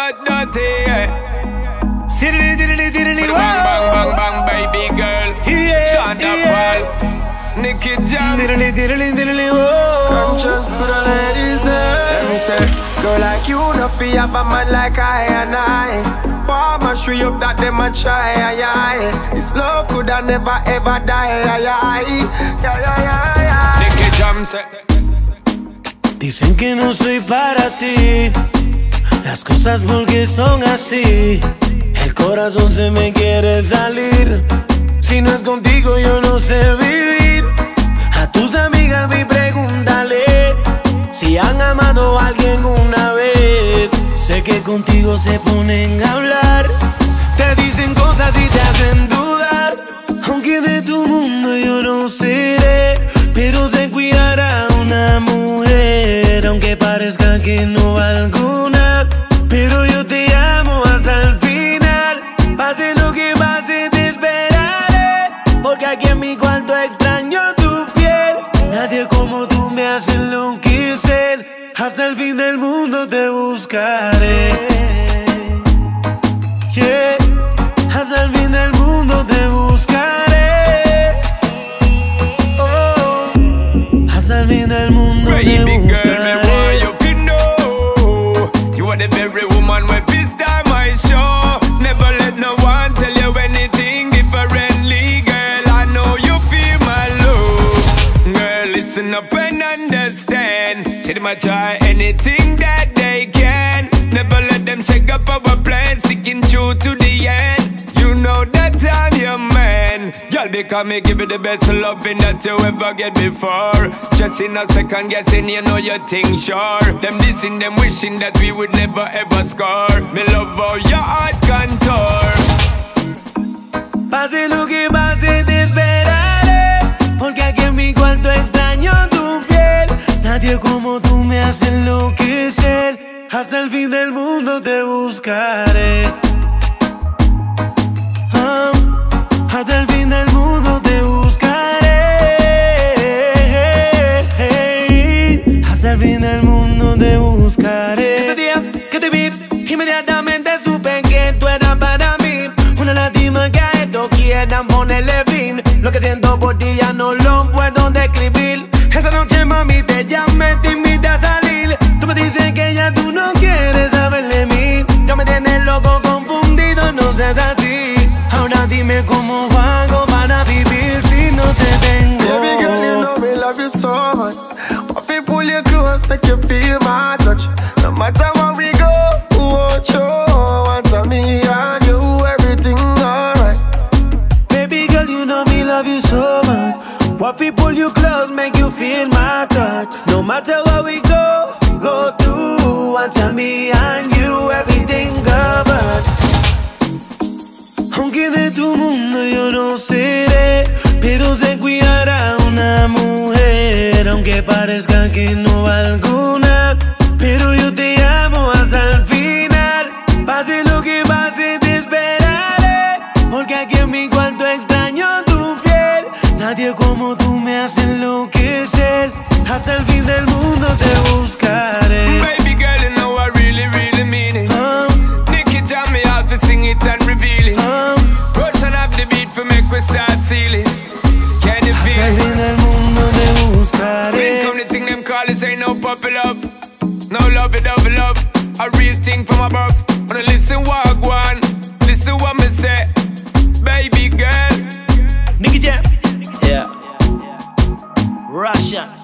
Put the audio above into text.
that dirty. Yeah. Diddly diddly diddly Bang bang bang bang, baby girl. Yeah, Shonda yeah. Paul, Nicky Jam. Diddly diddly diddly whoa. Konshens for the ladies there. Let me say, girl like you, no fear have a man like I and I. Farmer show you up that them a try. Aye, aye. This love could have never ever die. Aye, aye. Yeah, yeah, yeah, yeah. Nicky Jam say. Dicen que no soy para ti. Las cosas porque son así. El corazón se me quiere salir. Si no es contigo, yo no sé vivir. A tus amigas vi pregúntale si han amado a alguien una vez. Sé que contigo se ponen a hablar. Te dicen cosas y te hacen dudar. Que no valgo nada, pero yo te amo hasta el final. Pase lo que pase, te esperaré. Porque aquí en mi cuarto extraño tu piel. Nadie como tú me hace enloquecer. Hasta el fin del mundo te buscaré. Yeah. Hasta el fin del mundo te buscaré. Oh. Hasta el fin del mundo listen up and understand. See them a try anything that they can. Never let them shake up our plan Sticking true to the end. You know that I'm your man. Girl, because me give you the best loving that you ever get before. Stressing a second guessing, you know your thing sure. Them dissing, them wishing that we would never ever score. Me love how your heart contour. Pase hace enloquecer. Hasta el fin del mundo te buscaré. Ah, hasta el fin del mundo te buscaré. Hasta el fin del mundo te buscaré. Ese día que te vi, inmediatamente supe que tú eras para mí. Una lástima que a esto quieran ponerle fin. Lo que siento por ti ya no lo puedo describir. Esa noche, mami, te llamé, te love you so much. If I pull you close, make you feel my touch. No matter where we go, oh, show once me and you, everything alright. Baby girl, you know me love you so much. What we pull you close, make you feel my touch. No matter where we go, go through. Once me and you, everything covered. Aunque de tu mundo yo no seré, pero sé cuidar a una mujer. Aunque parezca que no valgo nada, pero yo te amo hasta el final. Pase lo que pase, te esperaré. Porque aquí en mi cuarto extraño tu piel. Nadie como tú me hace enloquecer. Hasta el fin del mundo te buscaré. Them this ain't no puppy love No love it, love it, love A real thing from above Wanna listen what one Listen what me say Baby girl Nicky Jam. Yeah. Russia.